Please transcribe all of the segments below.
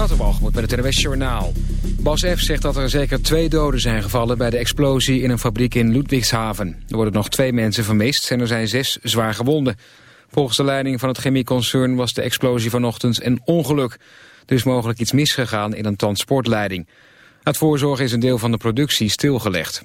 Waterbalgemoed met het NWS Journaal. Bas F. zegt dat er zeker twee doden zijn gevallen bij de explosie in een fabriek in Ludwigshaven. Er worden nog twee mensen vermist en er zijn zes zwaar gewonden. Volgens de leiding van het chemieconcern was de explosie vanochtend een ongeluk. Is mogelijk iets misgegaan in een transportleiding. Uit voorzorg is een deel van de productie stilgelegd.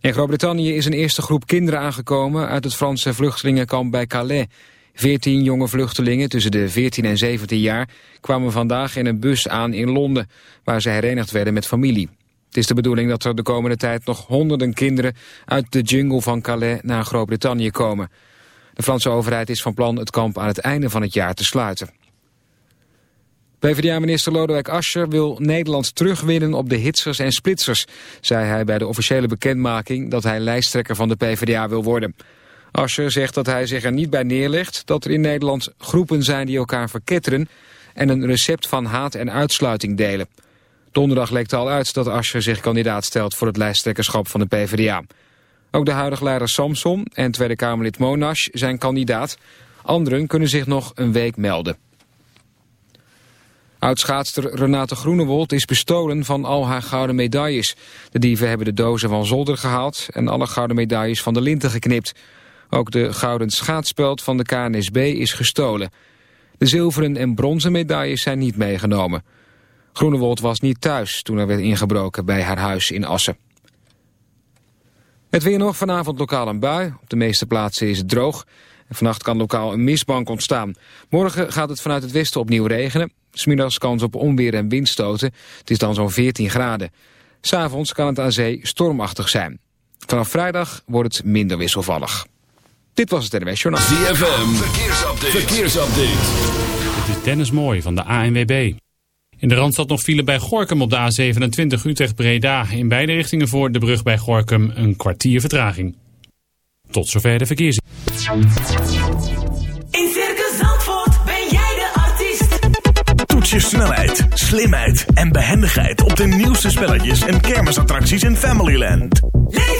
In Groot-Brittannië is een eerste groep kinderen aangekomen uit het Franse vluchtelingenkamp bij Calais. Veertien jonge vluchtelingen tussen de 14 en 17 jaar kwamen vandaag in een bus aan in Londen, waar ze herenigd werden met familie. Het is de bedoeling dat er de komende tijd nog honderden kinderen uit de jungle van Calais naar Groot-Brittannië komen. De Franse overheid is van plan het kamp aan het einde van het jaar te sluiten. PvdA-minister Lodewijk Asscher wil Nederland terugwinnen op de hitsers en splitsers, zei hij bij de officiële bekendmaking dat hij lijsttrekker van de PvdA wil worden. Asscher zegt dat hij zich er niet bij neerlegt dat er in Nederland groepen zijn die elkaar verketteren en een recept van haat en uitsluiting delen. Donderdag lekte al uit dat Asscher zich kandidaat stelt voor het lijsttrekkerschap van de PvdA. Ook de huidige leider Samson en Tweede Kamerlid Monash zijn kandidaat. Anderen kunnen zich nog een week melden. Oudschaatster Renate Groenewold is bestolen van al haar gouden medailles. De dieven hebben de dozen van zolder gehaald en alle gouden medailles van de linten geknipt. Ook de gouden schaatspeld van de KNSB is gestolen. De zilveren en bronzen medailles zijn niet meegenomen. Groenewold was niet thuis toen er werd ingebroken bij haar huis in Assen. Het weer nog, vanavond lokaal een bui. Op de meeste plaatsen is het droog. Vannacht kan lokaal een mistbank ontstaan. Morgen gaat het vanuit het westen opnieuw regenen. Smiddags kans op onweer en windstoten. Het is dan zo'n 14 graden. S'avonds kan het aan zee stormachtig zijn. Vanaf vrijdag wordt het minder wisselvallig. Dit was het NWS Journaal. ZFM, verkeersupdate. verkeersupdate. Dit is Dennis Mooi van de ANWB. In de Randstad nog file bij Gorkum op de A27 Utrecht-Breda. In beide richtingen voor de brug bij Gorkum een kwartier vertraging. Tot zover de verkeers. In Circus Zandvoort ben jij de artiest. Toets je snelheid, slimheid en behendigheid op de nieuwste spelletjes en kermisattracties in Familyland. Leef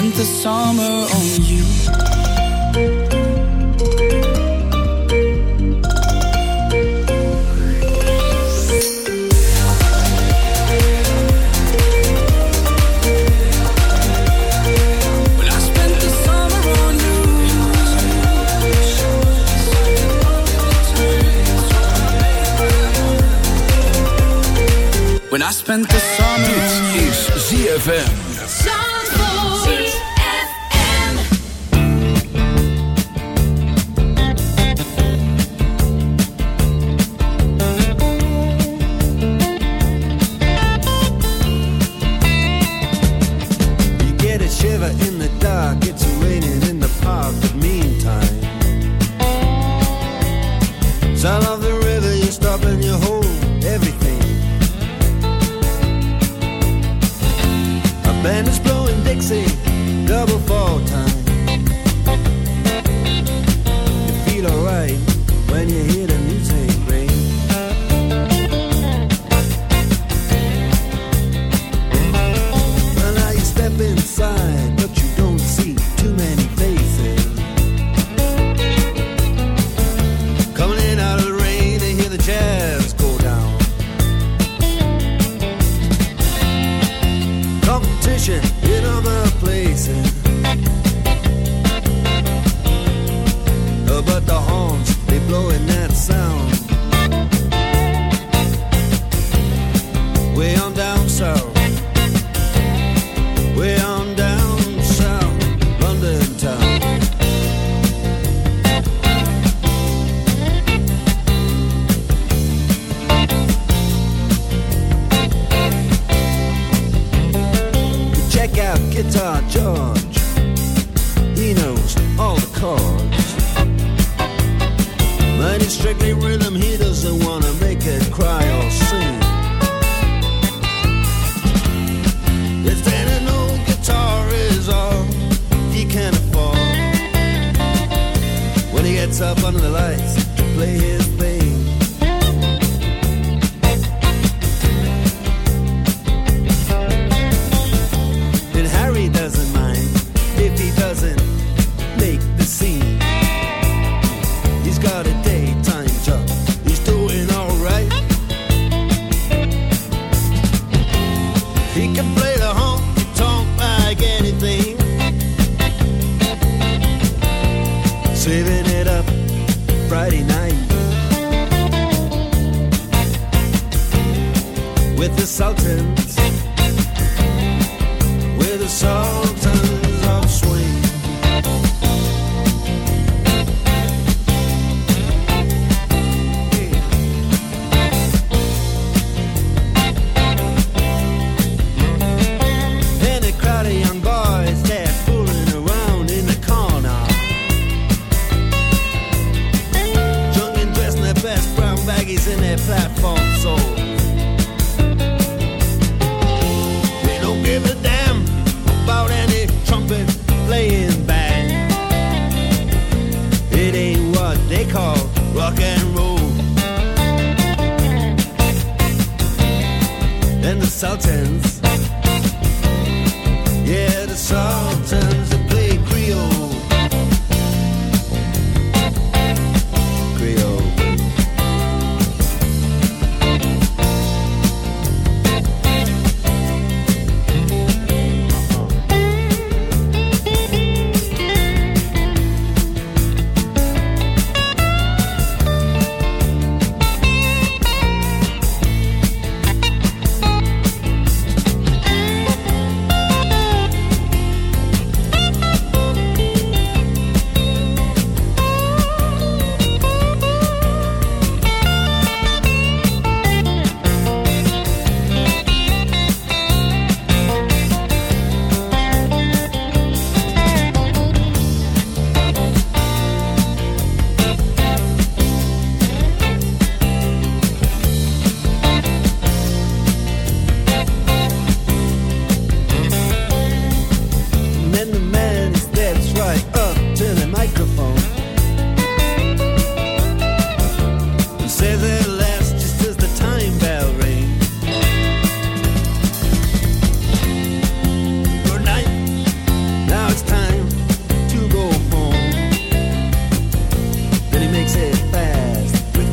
spent the summer on you. When I spent the summer Dit is ZFM.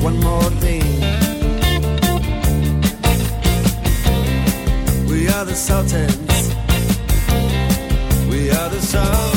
one more thing. We are the Sultans. We are the Sultans.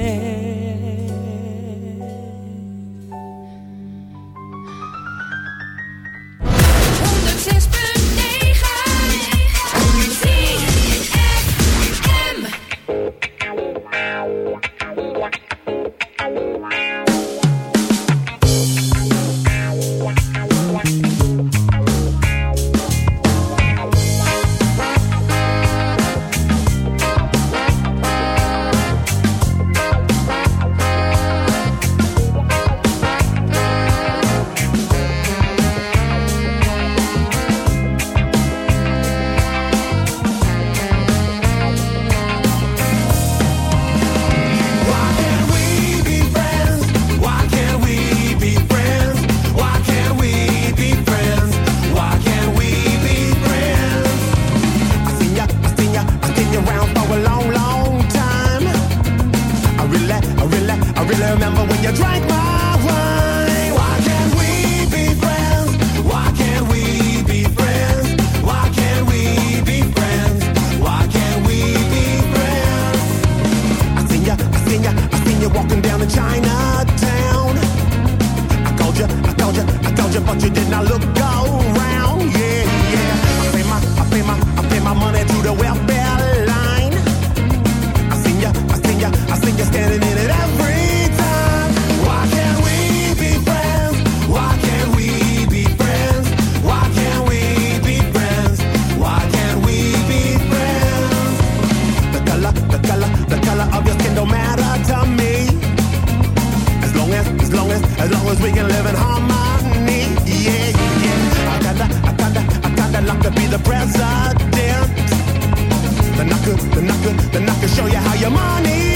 care. the president. Then I the then I could, then I show you how your money.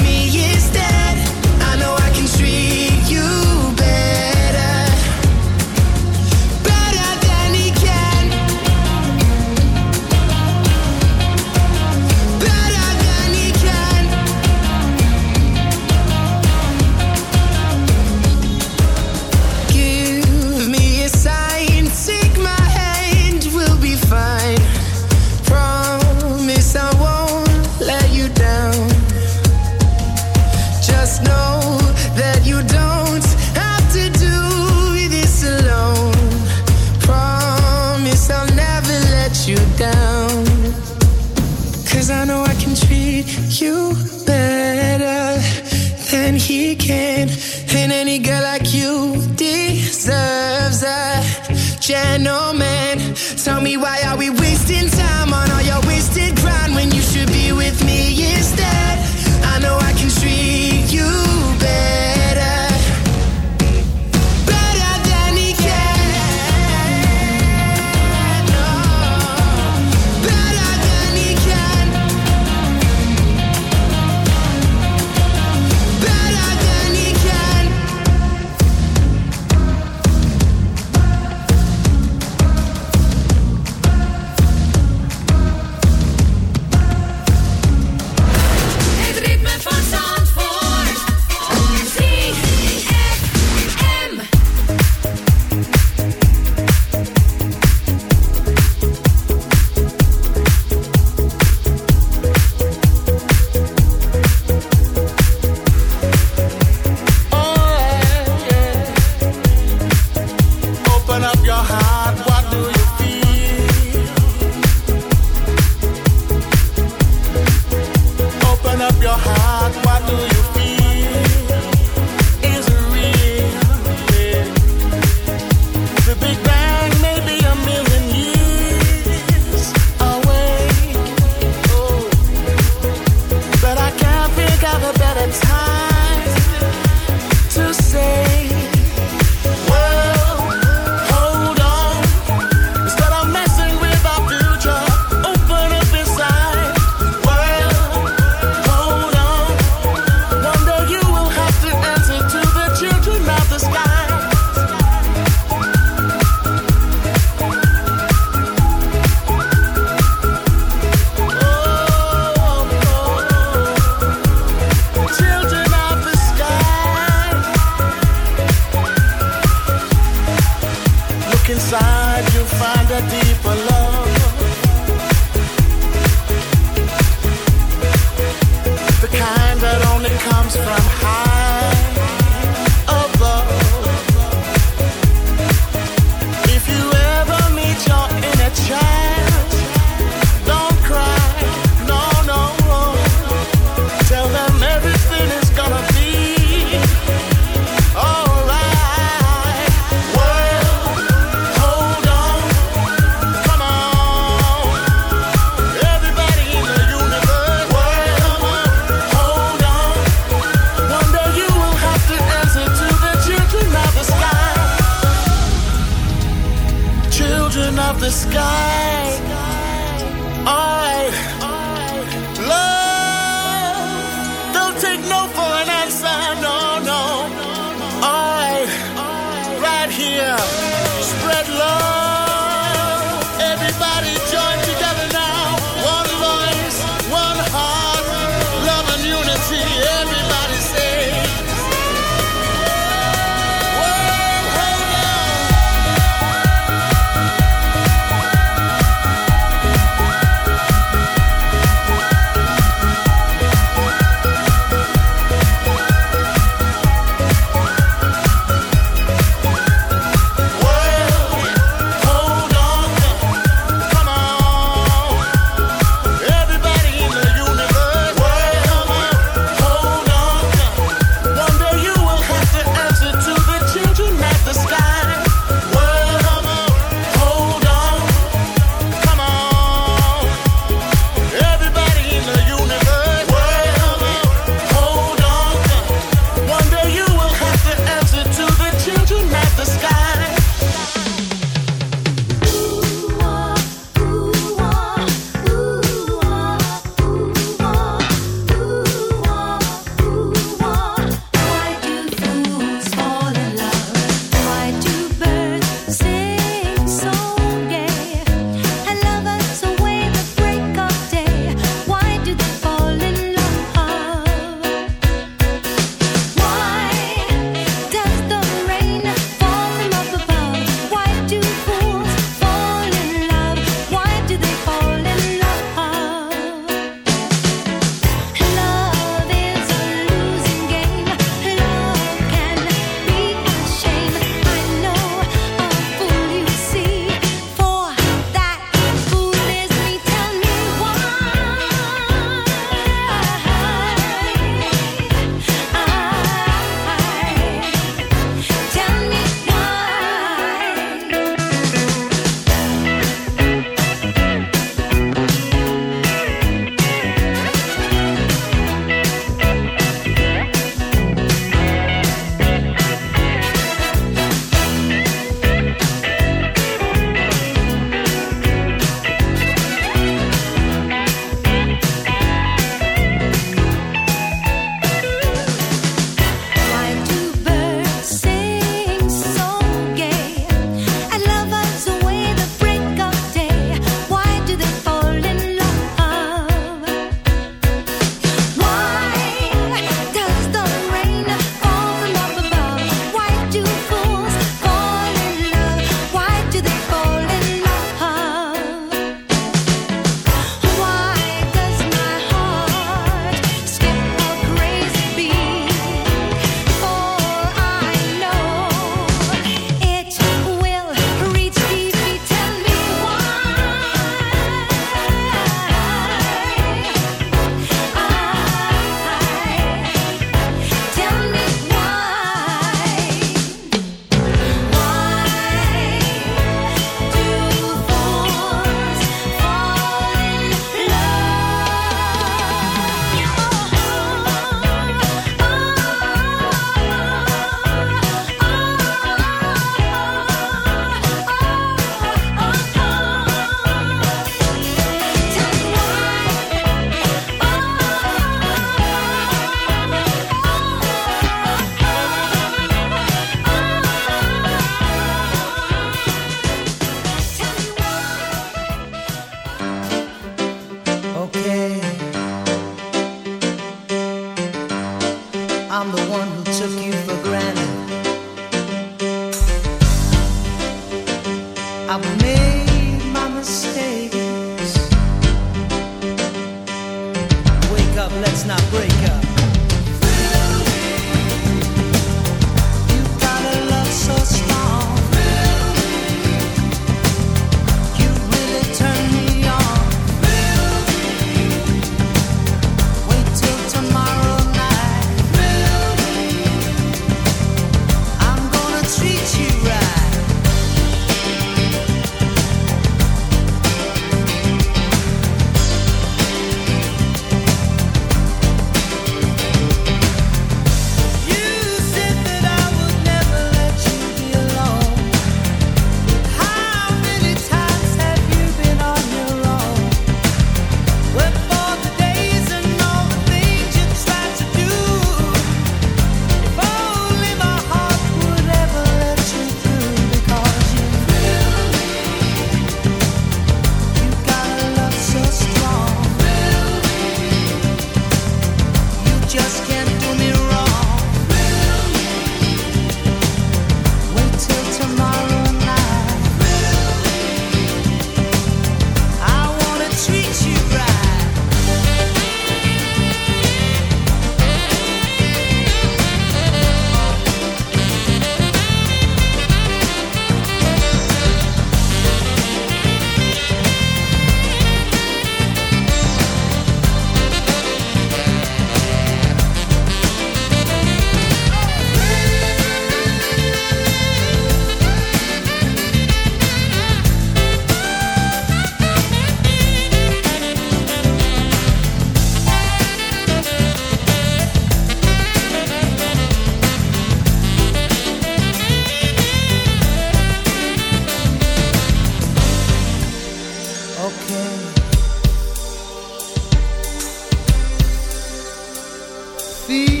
see